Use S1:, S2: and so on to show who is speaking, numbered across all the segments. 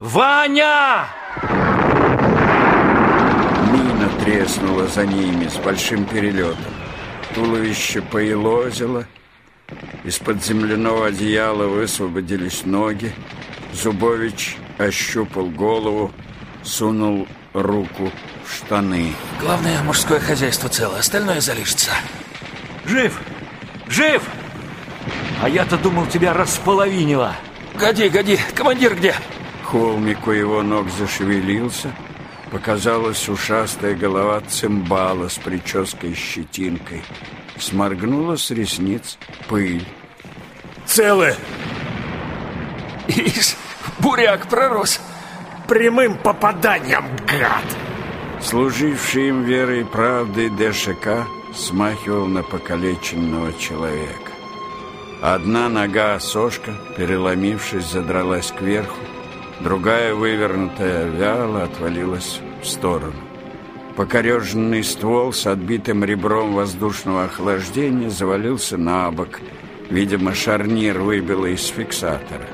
S1: Ваня!
S2: Мина треснула за ними с большим перелетом. Туловище поелозило. Из-под земляного одеяла высвободились ноги. Зубович ощупал голову, сунул руку в штаны.
S3: Главное, мужское хозяйство целое, остальное залишится.
S1: Жив! Жив! А я-то думал, тебя располовинило.
S3: Годи, годи, командир где?
S2: Холмик у его ног зашевелился. Показалась ушастая голова цимбала с прической щетинкой. Сморгнула с ресниц пыль.
S4: Целы!
S3: Ишь, буряк пророс.
S4: Прямым попаданием, гад!
S2: Служивший им верой и правдой ДШК смахивал на покалеченного человека. Одна нога сошка, переломившись, задралась кверху, другая, вывернутая, вяло отвалилась в сторону. Покореженный ствол с отбитым ребром воздушного охлаждения завалился на бок. Видимо, шарнир выбило из фиксатора.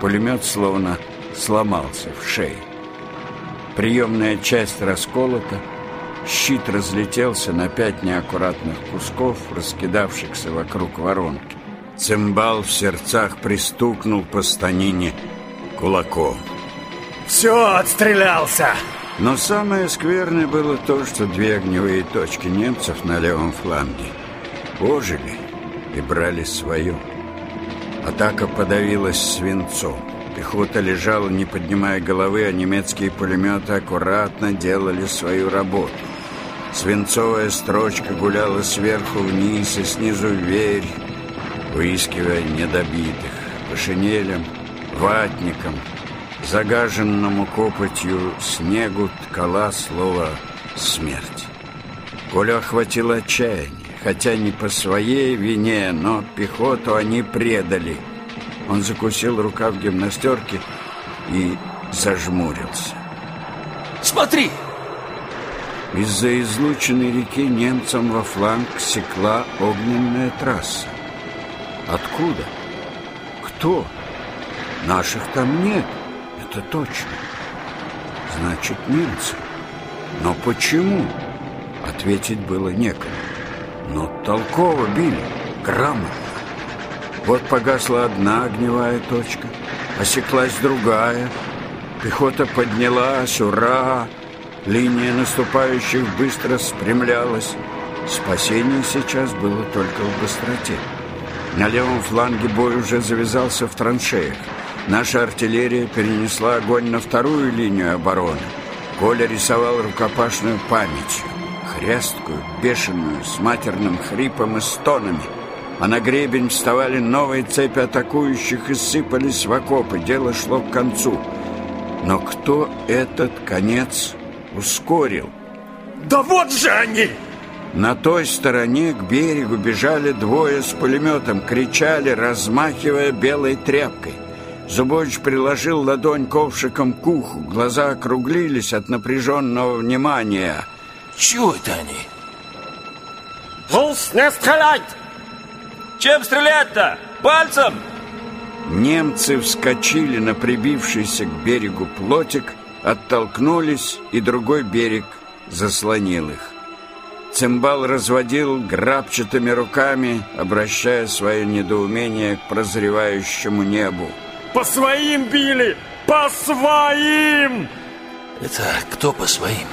S2: Пулемет словно сломался в шее. Приемная часть расколота, щит разлетелся на пять неаккуратных кусков, раскидавшихся вокруг воронки. Цимбал в сердцах пристукнул по станине кулаком.
S4: Все, отстрелялся!
S2: Но самое скверное было то, что две огневые точки немцев на левом фланге ожили и брали свое. Атака подавилась свинцом. Пехота лежала, не поднимая головы, а немецкие пулеметы аккуратно делали свою работу. Свинцовая строчка гуляла сверху вниз и снизу вверх, выискивая недобитых. По шинелям, ватникам, загаженному копотью снегу ткала слово «смерть». Коля охватило отчаяние, хотя не по своей вине, но пехоту они предали. Он закусил рукав гимнастерки и зажмурился.
S3: Смотри!
S2: Из-за излученной реки немцам во фланг секла огненная трасса. Откуда? Кто? Наших там нет, это точно. Значит, немцы. Но почему? Ответить было некому. Но толково били, грамотно. Вот погасла одна огневая точка, осеклась другая. Пехота поднялась, ура! Линия наступающих быстро спрямлялась. Спасение сейчас было только в быстроте. На левом фланге бой уже завязался в траншеях. Наша артиллерия перенесла огонь на вторую линию обороны. Коля рисовал рукопашную памятью. Хресткую, бешеную, с матерным хрипом и стонами. А на гребень вставали новые цепи атакующих и сыпались в окопы. Дело шло к концу. Но кто этот конец ускорил?
S4: Да вот же они!
S2: На той стороне к берегу бежали двое с пулеметом, кричали, размахивая белой тряпкой. Зубович приложил ладонь ковшиком к уху, глаза округлились от напряженного внимания.
S3: Чего это они?
S4: Жулс, не стрелять!
S1: Чем стрелять-то? Пальцем?
S2: Немцы вскочили на прибившийся к берегу плотик, оттолкнулись, и другой берег заслонил их. Цимбал разводил грабчатыми руками, обращая свое недоумение к прозревающему небу.
S4: По своим били! По своим!
S3: Это кто по своим?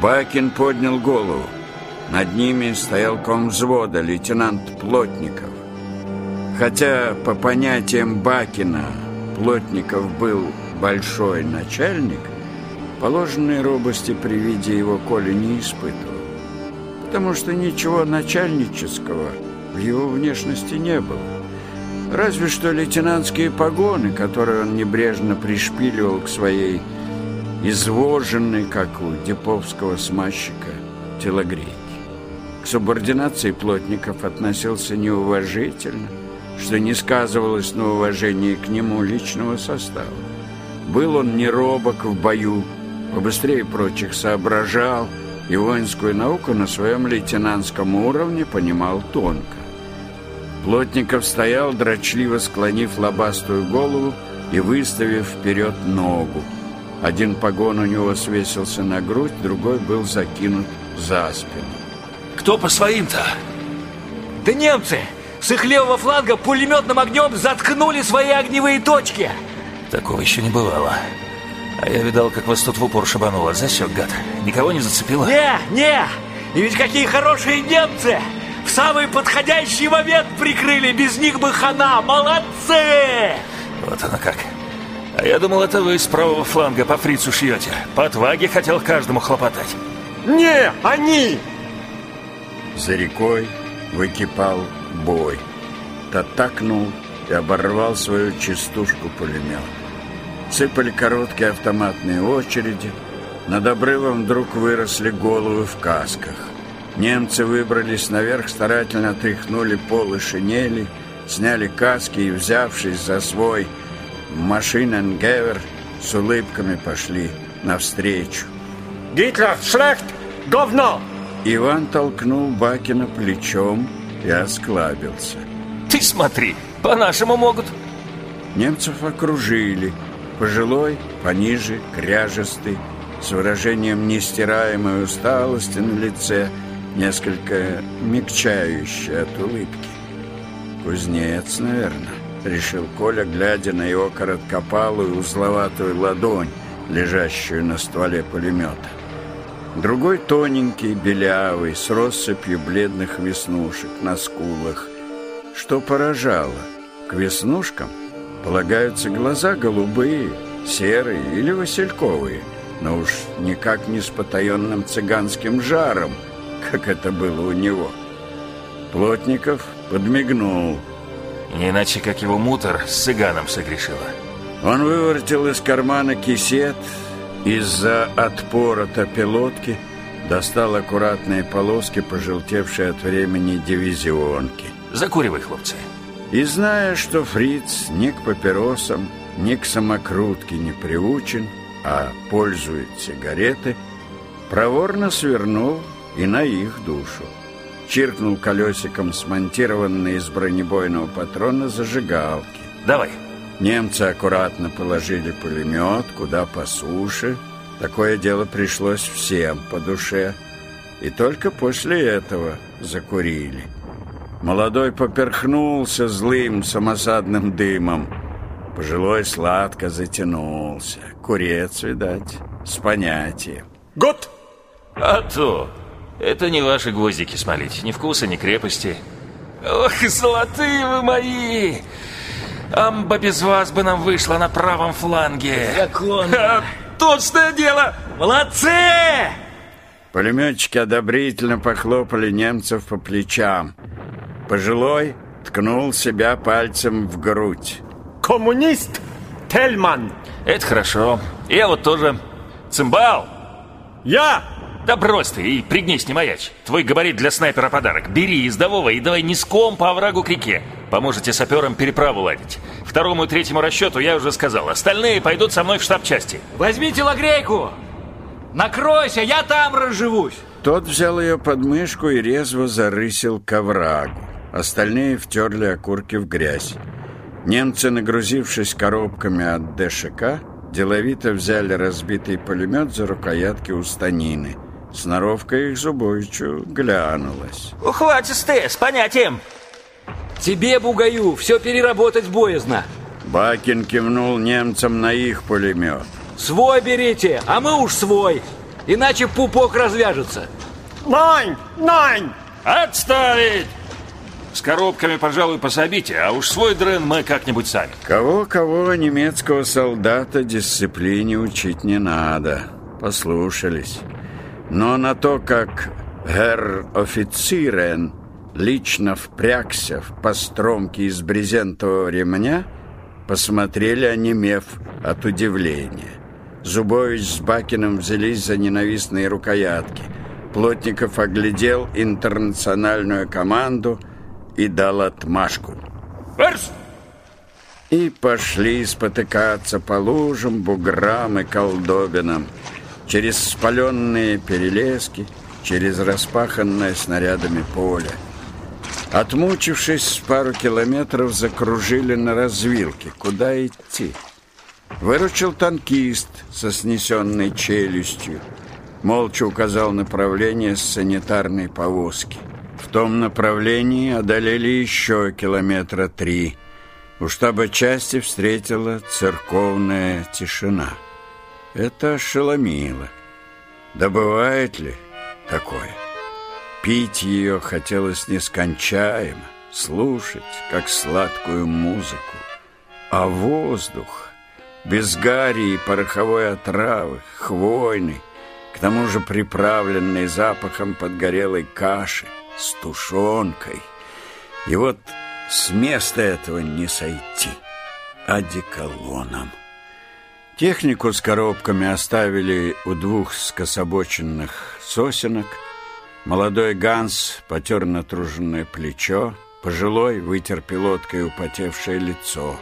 S2: Бакин поднял голову. Над ними стоял комвзвода, лейтенант Плотников. Хотя по понятиям Бакина Плотников был большой начальник, положенной робости при виде его Коля не испытывал. Потому что ничего начальнического в его внешности не было. Разве что лейтенантские погоны, которые он небрежно пришпиливал к своей извоженной, как у деповского смазчика, телогрейке. К субординации плотников относился неуважительно, что не сказывалось на уважении к нему личного состава. Был он не робок в бою, побыстрее прочих соображал, и воинскую науку на своем лейтенантском уровне понимал тонко. Плотников стоял, дрочливо склонив лобастую голову, и выставив вперед ногу. Один погон у него свесился на грудь, другой был закинут за спину.
S3: Кто по своим-то?
S1: Да немцы с их левого фланга пулеметным огнем заткнули свои огневые точки.
S3: Такого еще не бывало. А я видал, как вас тут в упор шибануло. Засек, гад. Никого не зацепило?
S1: Не, не! И ведь какие хорошие немцы! В самый подходящий момент прикрыли, без них бы хана! Молодцы!
S3: Вот оно как. А я думал, это вы с правого фланга по фрицу шьете. По отваге хотел каждому хлопотать.
S4: Не, они!
S2: За рекой выкипал бой. Татакнул и оборвал свою частушку пулемет. Сыпали короткие автоматные очереди. Над обрывом вдруг выросли головы в касках. Немцы выбрались наверх, старательно тряхнули полы шинели, сняли каски и, взявшись за свой машиненгевер, с улыбками пошли навстречу.
S4: Гитлер, шлехт, говно!
S2: Иван толкнул Бакина плечом и осклабился.
S3: Ты смотри, по-нашему могут.
S2: Немцев окружили. Пожилой, пониже, кряжестый, с выражением нестираемой усталости на лице, несколько мягчающей от улыбки. «Кузнец, наверное», — решил Коля, глядя на его короткопалую узловатую ладонь, лежащую на стволе пулемета. Другой тоненький, белявый, с россыпью бледных веснушек на скулах. Что поражало, к веснушкам полагаются глаза голубые, серые или васильковые, но уж никак не с потаенным цыганским жаром, как это было у него. Плотников подмигнул.
S3: Не иначе, как его мутор с цыганом согрешила.
S2: Он выворотил из кармана кисет, из-за отпора-то пилотки достал аккуратные полоски, пожелтевшие от времени дивизионки.
S3: Закуривай, хлопцы.
S2: И зная, что фриц ни к папиросам, ни к самокрутке не приучен, а пользует сигареты, проворно свернул и на их душу. Чиркнул колесиком смонтированные из бронебойного патрона зажигалки.
S3: Давай.
S2: Немцы аккуратно положили пулемет куда по суше. Такое дело пришлось всем по душе. И только после этого закурили. Молодой поперхнулся злым самосадным дымом. Пожилой сладко затянулся. Курец, видать, с понятием.
S4: Год!
S3: А то. Это не ваши гвоздики смолить. Ни вкуса, ни крепости. Ох, золотые вы мои! Амба без вас бы нам вышла на правом фланге.
S1: Закон.
S3: А, точное дело!
S1: Молодцы!
S2: Пулеметчики одобрительно похлопали немцев по плечам. Пожилой ткнул себя пальцем в грудь.
S4: Коммунист Тельман!
S3: Это хорошо. Я вот тоже. Цимбал!
S4: Я!
S3: Да брось ты и пригнись, не маячь. Твой габарит для снайпера подарок. Бери издового и давай низком по оврагу к реке. Поможете саперам переправу ладить. Второму и третьему расчету я уже сказал. Остальные пойдут со мной в штаб части.
S1: Возьмите лагрейку! Накройся, я там разживусь!
S2: Тот взял ее под мышку и резво зарысил к оврагу. Остальные втерли окурки в грязь. Немцы, нагрузившись коробками от ДШК, деловито взяли разбитый пулемет за рукоятки у станины. Сноровка их зубовичу глянулась.
S1: Ухватистые, с понятием. Тебе, Бугаю, все переработать боязно.
S2: Бакин кивнул немцам на их пулемет.
S1: Свой берите, а мы уж свой. Иначе пупок развяжется.
S4: Найн! Найн!
S3: Отставить! С коробками, пожалуй, пособите, а уж свой дрен мы как-нибудь сами.
S2: Кого-кого немецкого солдата дисциплине учить не надо. Послушались. Но на то, как герр офицерен лично впрягся в постромки из брезентового ремня, посмотрели, онемев от удивления. Зубович с Бакиным взялись за ненавистные рукоятки. Плотников оглядел интернациональную команду и дал отмашку.
S3: Эрс!
S2: И пошли спотыкаться по лужам, буграм и колдобинам, через спаленные перелески, через распаханное снарядами поле. Отмучившись пару километров, закружили на развилке. Куда идти? Выручил танкист со снесенной челюстью. Молча указал направление с санитарной повозки. В том направлении одолели еще километра три. У штаба части встретила церковная тишина. Это ошеломило. Да бывает ли такое? Пить ее хотелось нескончаемо, слушать, как сладкую музыку. А воздух, без гари и пороховой отравы, хвойный, к тому же приправленный запахом подгорелой каши, с тушенкой. И вот с места этого не сойти, одеколоном. Технику с коробками оставили у двух скособоченных сосенок. Молодой Ганс потер натруженное плечо, пожилой вытер пилоткой употевшее лицо.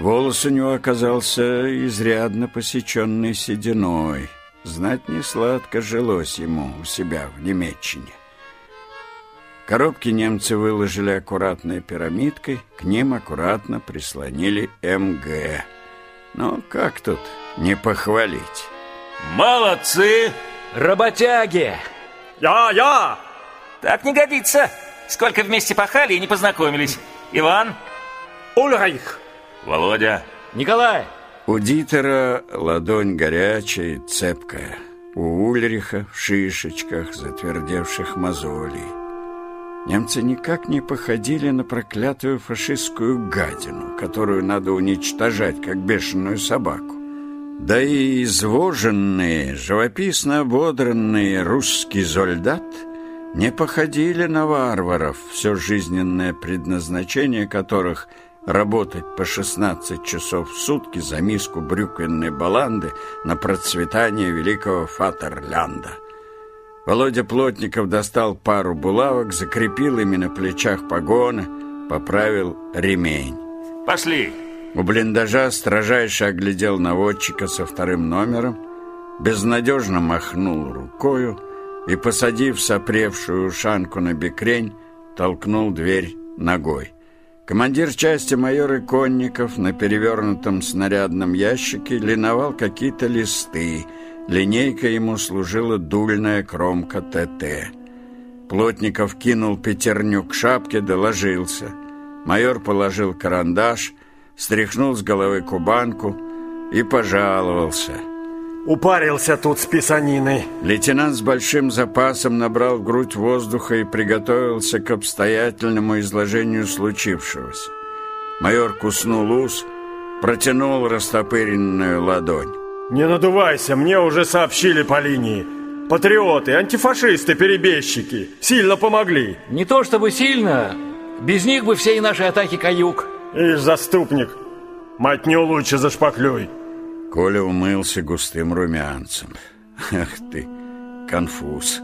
S2: Волос у него оказался изрядно посеченный сединой. Знать не сладко жилось ему у себя в Немеччине. Коробки немцы выложили аккуратной пирамидкой, к ним аккуратно прислонили МГ. Ну, как тут не похвалить?
S3: Молодцы!
S1: Работяги!
S4: Я, я!
S3: Так не годится. Сколько вместе пахали и не познакомились. Иван?
S4: Ульрих!
S3: Володя?
S1: Николай!
S2: У Дитера ладонь горячая и цепкая. У Ульриха в шишечках затвердевших мозолей. Немцы никак не походили на проклятую фашистскую гадину, которую надо уничтожать, как бешеную собаку. Да и извоженные, живописно ободранные русский солдат не походили на варваров, все жизненное предназначение которых – работать по 16 часов в сутки за миску брюквенной баланды на процветание великого Фатерлянда. Володя Плотников достал пару булавок, закрепил ими на плечах погоны, поправил ремень.
S3: Пошли.
S2: У блиндажа строжайше оглядел наводчика со вторым номером, безнадежно махнул рукою и, посадив сопревшую ушанку на бекрень, толкнул дверь ногой. Командир части майор Иконников на перевернутом снарядном ящике линовал какие-то листы. Линейка ему служила дульная кромка ТТ. Плотников кинул пятерню к шапке, доложился. Майор положил карандаш, стряхнул с головы кубанку и пожаловался –
S4: Упарился тут с писаниной.
S2: Лейтенант с большим запасом набрал в грудь воздуха и приготовился к обстоятельному изложению случившегося. Майор куснул ус, протянул растопыренную ладонь.
S4: Не надувайся, мне уже сообщили по линии. Патриоты, антифашисты, перебежчики сильно помогли.
S1: Не то чтобы сильно, без них бы все и наши атаки каюк.
S4: Ишь, заступник, мать не лучше зашпаклюй.
S2: Коля умылся густым румянцем. Ах ты, конфуз.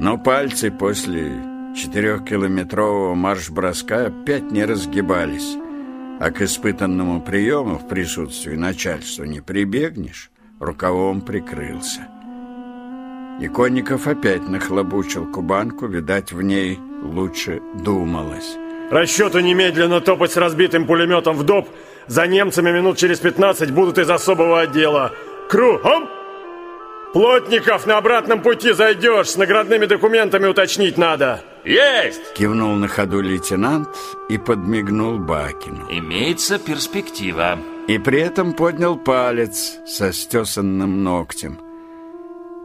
S2: Но пальцы после четырехкилометрового марш-броска опять не разгибались. А к испытанному приему в присутствии начальства не прибегнешь, рукавом прикрылся. Иконников опять нахлобучил кубанку, видать, в ней лучше думалось.
S4: Расчету немедленно топать с разбитым пулеметом в доп – за немцами минут через 15 будут из особого отдела. Кругом! Плотников, на обратном пути зайдешь, с наградными документами уточнить надо.
S3: Есть!
S2: Кивнул на ходу лейтенант и подмигнул Бакину.
S3: Имеется перспектива.
S2: И при этом поднял палец со стесанным ногтем.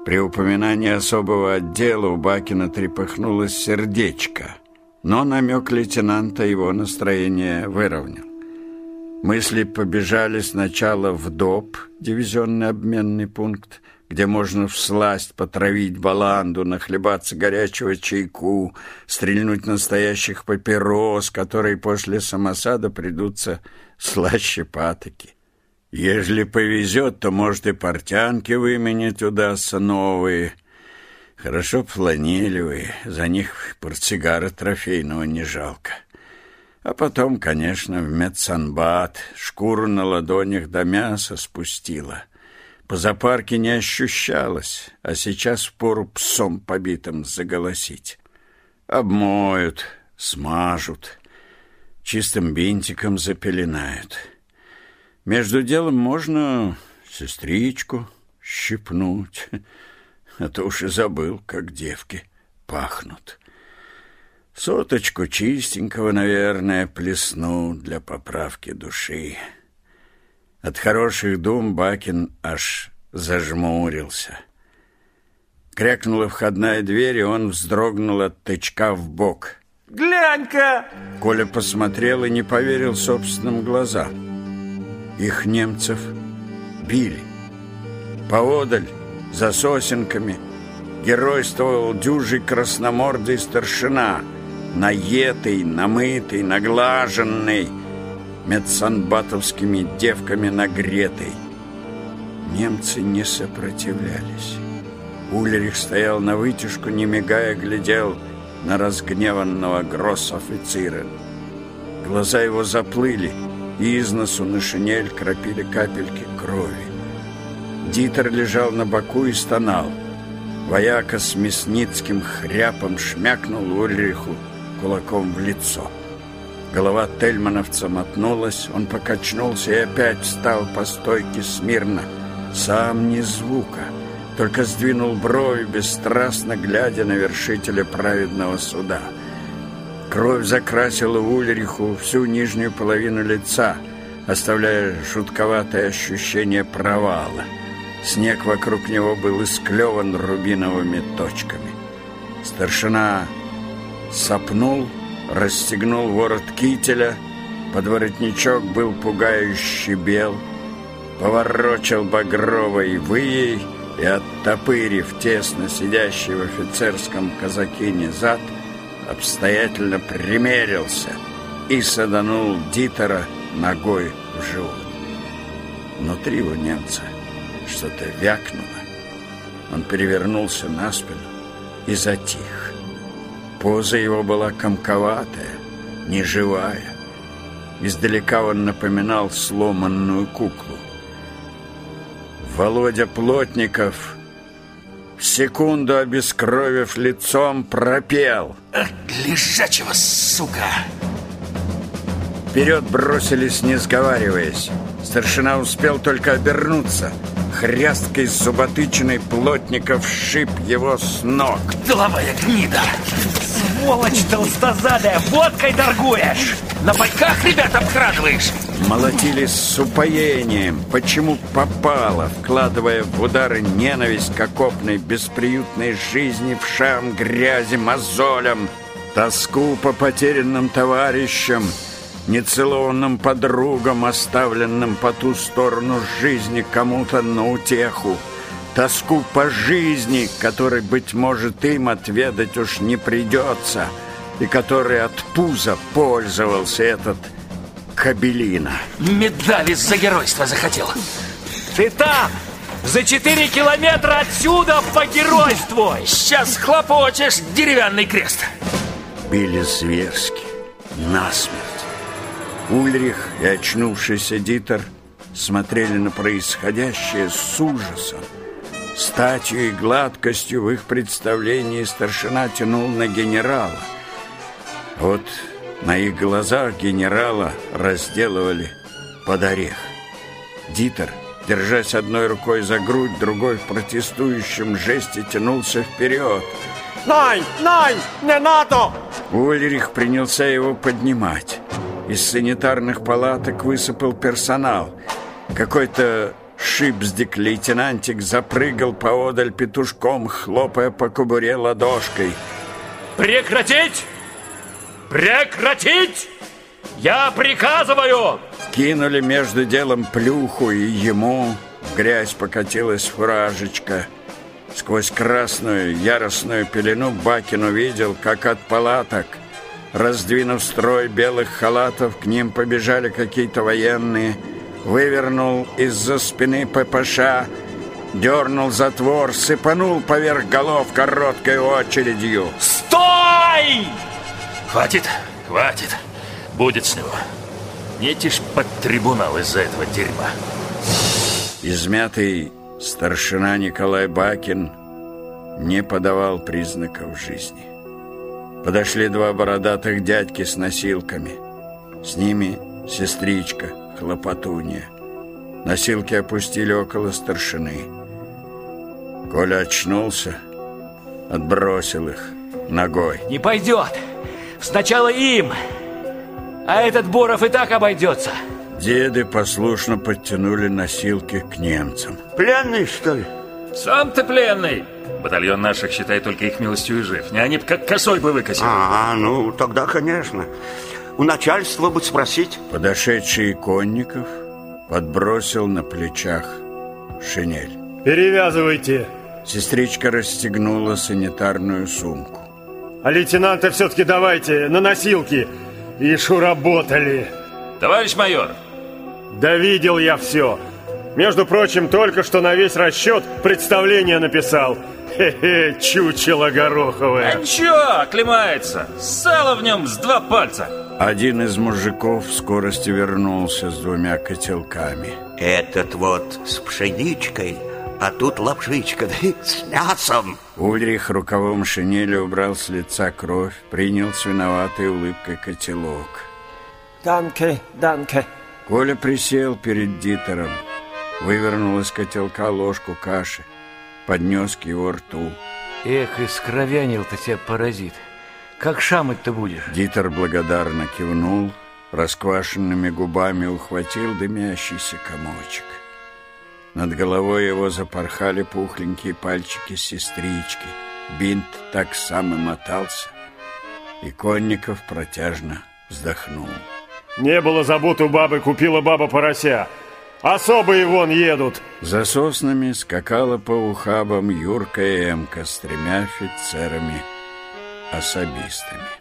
S2: При упоминании особого отдела у Бакина трепыхнулось сердечко, но намек лейтенанта его настроение выровнял. Мысли побежали сначала в ДОП, дивизионный обменный пункт, где можно всласть потравить баланду, нахлебаться горячего чайку, стрельнуть настоящих папирос, которые после самосада придутся слаще патоки. Ежели повезет, то, может, и портянки выменить удастся новые. Хорошо фланелевые, за них портсигара трофейного не жалко. А потом, конечно, в медсанбат, шкуру на ладонях до мяса спустила. По запарке не ощущалось, а сейчас впору псом побитым заголосить. Обмоют, смажут, чистым бинтиком запеленают. Между делом можно сестричку щипнуть, а то уж и забыл, как девки пахнут. Соточку чистенького, наверное, плесну для поправки души. От хороших дум Бакин аж зажмурился. Крякнула входная дверь, и он вздрогнул от тычка в бок.
S1: Глянь-ка!
S2: Коля посмотрел и не поверил собственным глазам. Их немцев били. Поодаль, за сосенками, геройствовал дюжий красномордый старшина, наетый, намытый, наглаженный, медсанбатовскими девками нагретый. Немцы не сопротивлялись. Ульрих стоял на вытяжку, не мигая, глядел на разгневанного гросс-офицера. Глаза его заплыли, и из носу на шинель крапили капельки крови. Дитер лежал на боку и стонал. Вояка с мясницким хряпом шмякнул Ульриху кулаком в лицо. Голова тельмановца мотнулась, он покачнулся и опять встал по стойке смирно. Сам ни звука, только сдвинул брови, бесстрастно глядя на вершителя праведного суда. Кровь закрасила Ульриху всю нижнюю половину лица, оставляя жутковатое ощущение провала. Снег вокруг него был исклеван рубиновыми точками. Старшина сопнул, расстегнул ворот кителя, подворотничок был пугающе бел, поворочил багровой выей и, оттопырив тесно сидящий в офицерском казакине зад, обстоятельно примерился и саданул Дитера ногой в живот. Внутри у немца что-то вякнуло. Он перевернулся на спину и затих. Поза его была комковатая, неживая. Издалека он напоминал сломанную куклу. Володя Плотников, в секунду обескровив лицом, пропел.
S1: Лежачего, сука!
S2: Вперед бросились, не сговариваясь. Старшина успел только обернуться. Хрясткой зуботычиной Плотников шип его с ног.
S1: Деловая гнида! Сволочь толстозадая, водкой торгуешь! На байках ребят обкрадываешь!
S2: Молотили с упоением, почему попало, вкладывая в удары ненависть к окопной бесприютной жизни, в шам грязи, мозолям, тоску по потерянным товарищам, нецелованным подругам, оставленным по ту сторону жизни кому-то на утеху, тоску по жизни, которой, быть может, им отведать уж не придется, и который от пуза пользовался этот Кабелина.
S1: Медали за геройство захотел. Ты там! За четыре километра отсюда погеройствуй!
S3: Сейчас хлопочешь, деревянный крест.
S2: Били зверски, насмерть. Ульрих и очнувшийся Дитер смотрели на происходящее с ужасом. Статью и гладкостью в их представлении старшина тянул на генерала. Вот на их глазах генерала разделывали под орех. Дитер, держась одной рукой за грудь, другой в протестующем жесте тянулся вперед.
S4: Най, най, не надо!
S2: Ульрих принялся его поднимать. Из санитарных палаток высыпал персонал. Какой-то шипздик-лейтенантик запрыгал поодаль петушком, хлопая по кобуре ладошкой.
S1: Прекратить! Прекратить! Я приказываю!
S2: Кинули между делом плюху, и ему в грязь покатилась фуражечка. Сквозь красную яростную пелену Бакин увидел, как от палаток, раздвинув строй белых халатов, к ним побежали какие-то военные, вывернул из-за спины ППШ, дернул затвор, сыпанул поверх голов короткой очередью.
S1: Стой!
S3: Хватит, хватит. Будет с него. Не тишь под трибунал из-за этого дерьма.
S2: Измятый старшина Николай Бакин не подавал признаков жизни. Подошли два бородатых дядьки с носилками. С ними сестричка, хлопотунья. Носилки опустили около старшины. Коля очнулся, отбросил их ногой.
S1: Не пойдет. Сначала им. А этот Боров и так обойдется.
S2: Деды послушно подтянули носилки к немцам.
S5: Пленный, что ли?
S3: Сам ты пленный. Батальон наших, считай, только их милостью и жив. Не они как косой бы выкосили.
S5: А, ну, тогда, конечно. У начальства бы спросить.
S2: Подошедший Конников подбросил на плечах шинель.
S4: Перевязывайте.
S2: Сестричка расстегнула санитарную сумку.
S4: А лейтенанта все-таки давайте на носилки. Ишь, уработали.
S3: Товарищ майор,
S4: Да видел я все. Между прочим, только что на весь расчет представление написал. Хе-хе, чучело гороховое.
S3: а чё, оклемается? Сало в нем с два пальца.
S2: Один из мужиков в скорости вернулся с двумя котелками.
S5: Этот вот с пшеничкой, а тут лапшичка, да и с мясом.
S2: Ульрих рукавом шинели убрал с лица кровь, принял с виноватой улыбкой котелок.
S6: Данке, данке.
S2: Коля присел перед Дитером, вывернул из котелка ложку каши, поднес к его рту.
S1: Эх, искровянил-то тебя паразит. Как шамать-то будешь?
S2: Дитер благодарно кивнул, расквашенными губами ухватил дымящийся комочек. Над головой его запорхали пухленькие пальчики сестрички. Бинт так сам и мотался, и Конников протяжно вздохнул.
S4: Не было забот у бабы, купила баба порося. Особые вон едут.
S2: За соснами скакала по ухабам Юрка и Эмка с тремя офицерами-особистами.